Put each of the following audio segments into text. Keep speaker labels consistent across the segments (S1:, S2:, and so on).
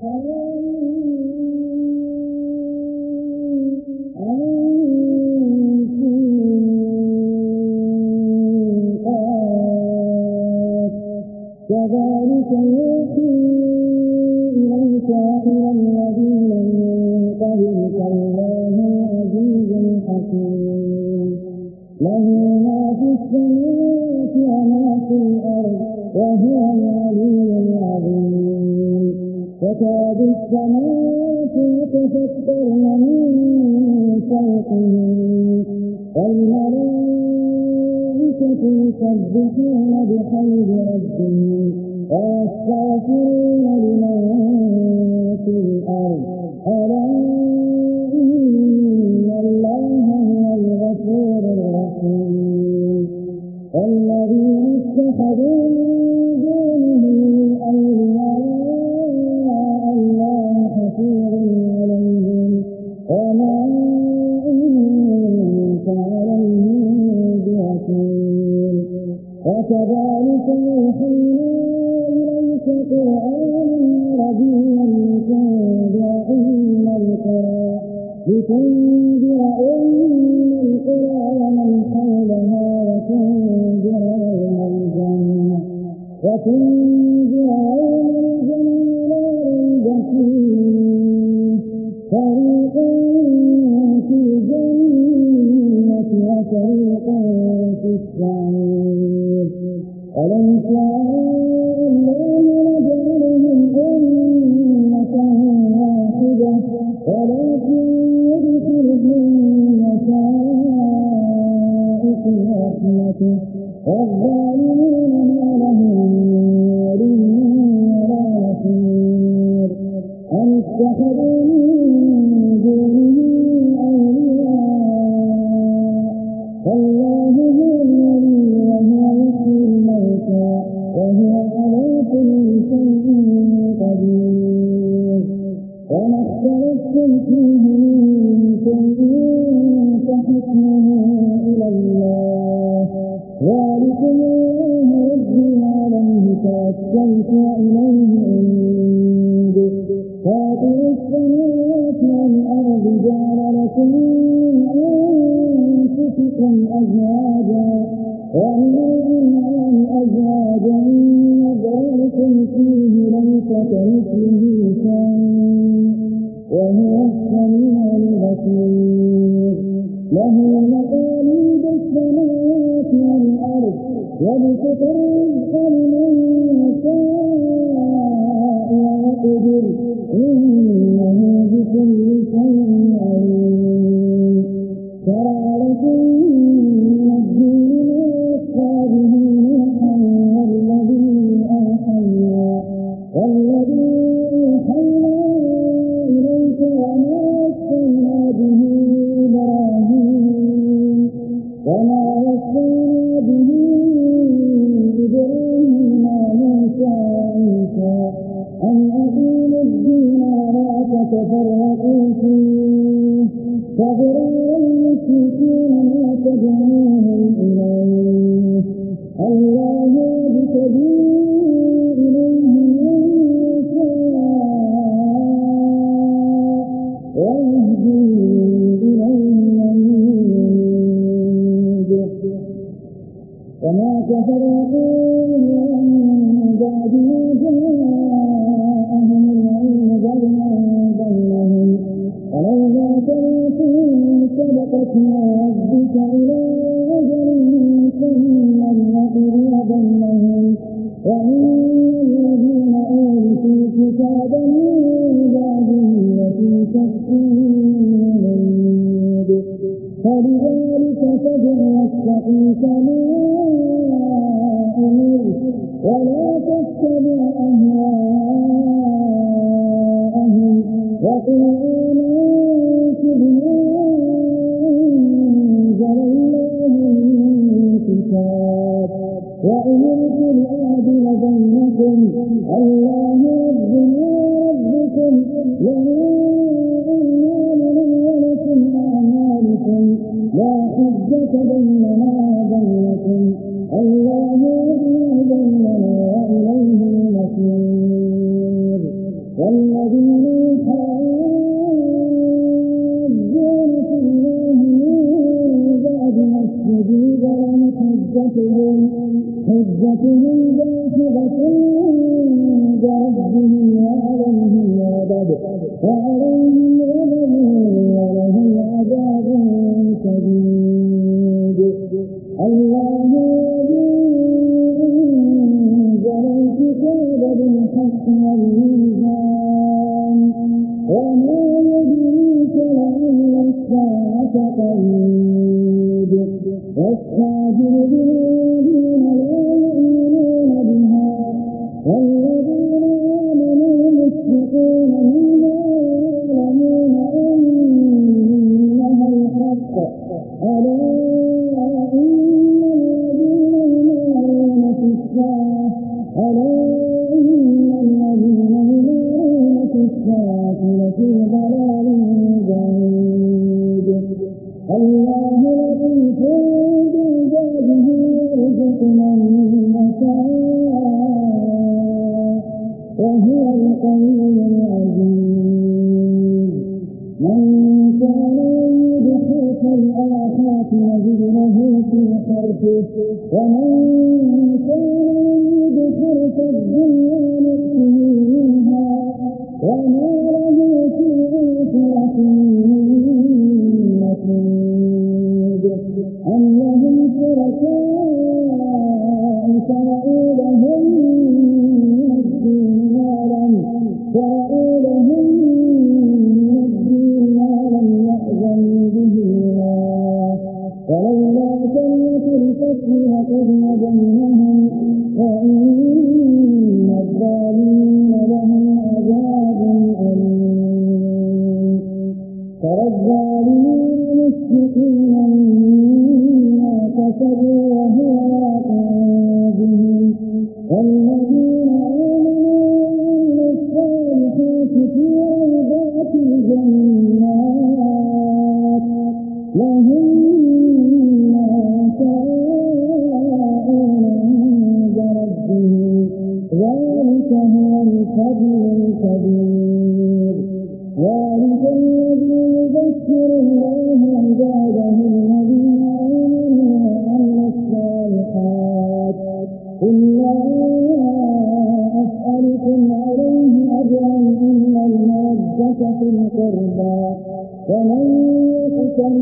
S1: Hello. السماوات يتفكرن من فوقهم والملائكة يسبحون بحمد ربهم ويستغفرون لمن في الأرض ألا إن الله هو الغفور الرحيم الذين اتخذوا من أزواجا ومنهم أزواجا يدعوكم له مقاليد السماوات والأرض يبسط وما كفر الله من بعد ما كتابا من بعده وفي فلذلك Well, الآخرة وزدنه في حرفه ومن كان يريد حرف الدنيا نفسه منها وما له Thank you.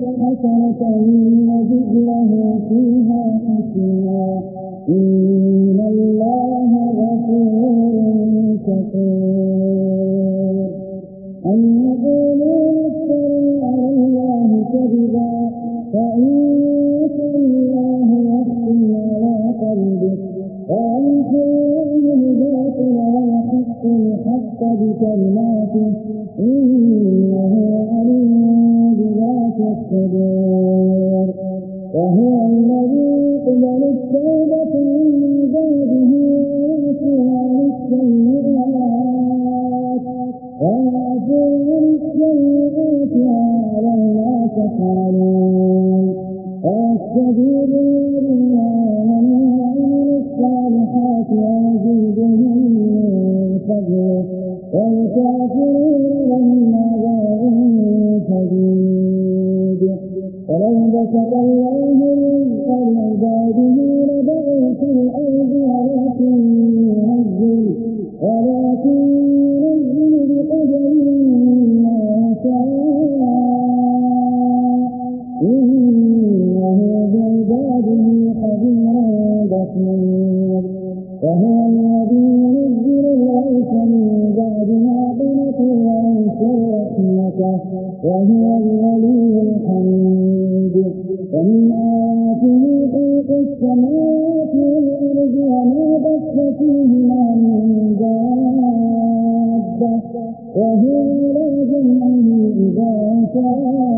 S1: حسنة نزد له فيها حسنا الأرض إلا من دابة وهم راجعون إذا شاء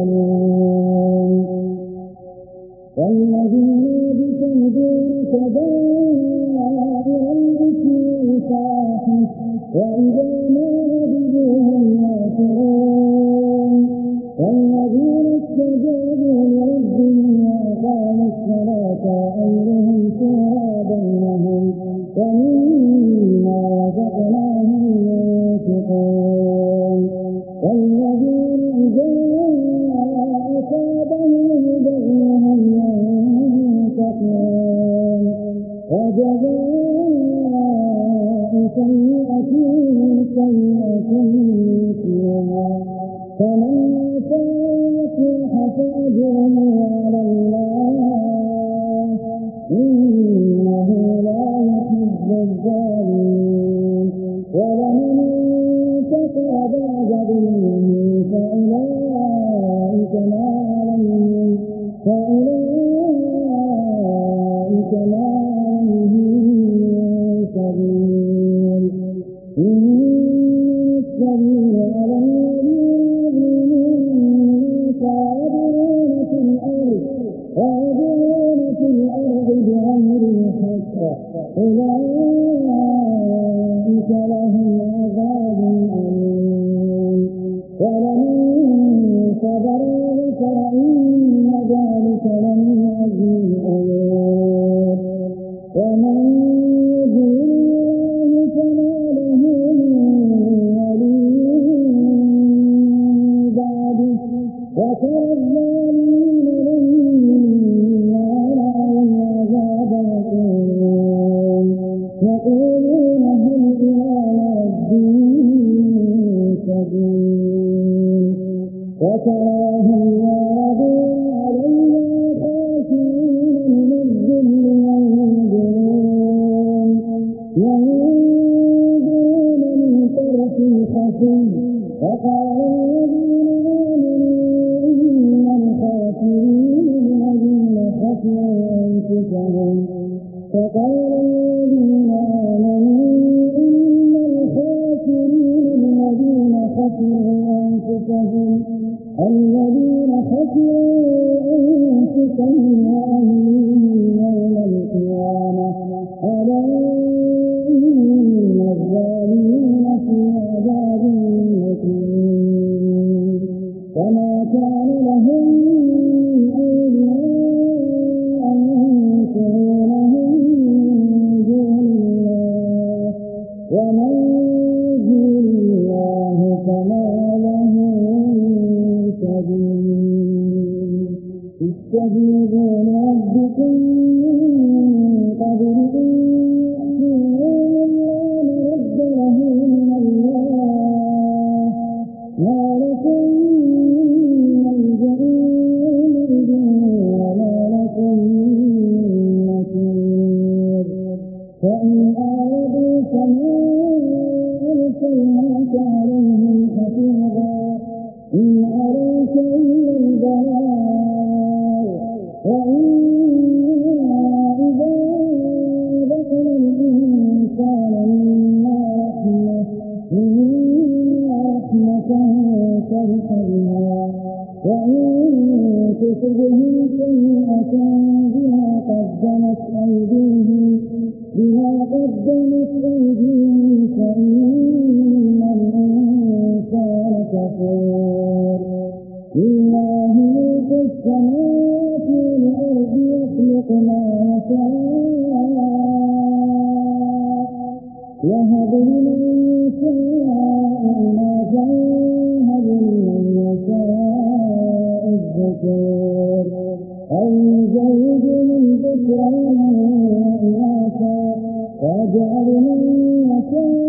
S1: Amen. وجزاءك الأخير سيئة مثلها فمن سيئة فأجره على الله إنه لا يحب الزاد تجزهم سيئة بما قدمت أيديهم بما قدمت أيديهم فإن الإنسان كفور لله ملك السماوات والأرض يخلق ما يشاء يهب لمن يشاء إناثا يهب لمن يشاء الذكور أي زوج الذكرين وإناثا واجعل من يشاء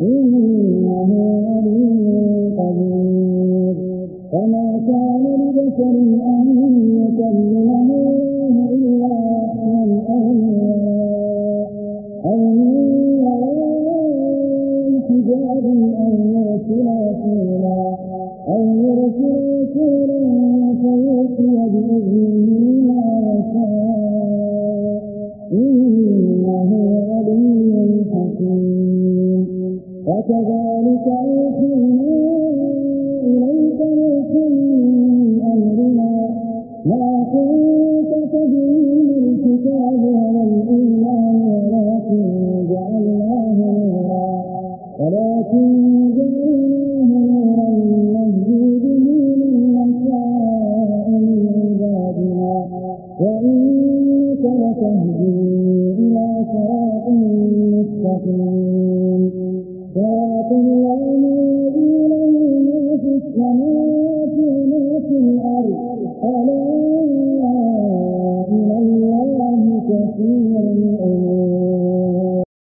S1: إنه عليم قدير فما كان لبشر أن يكلمه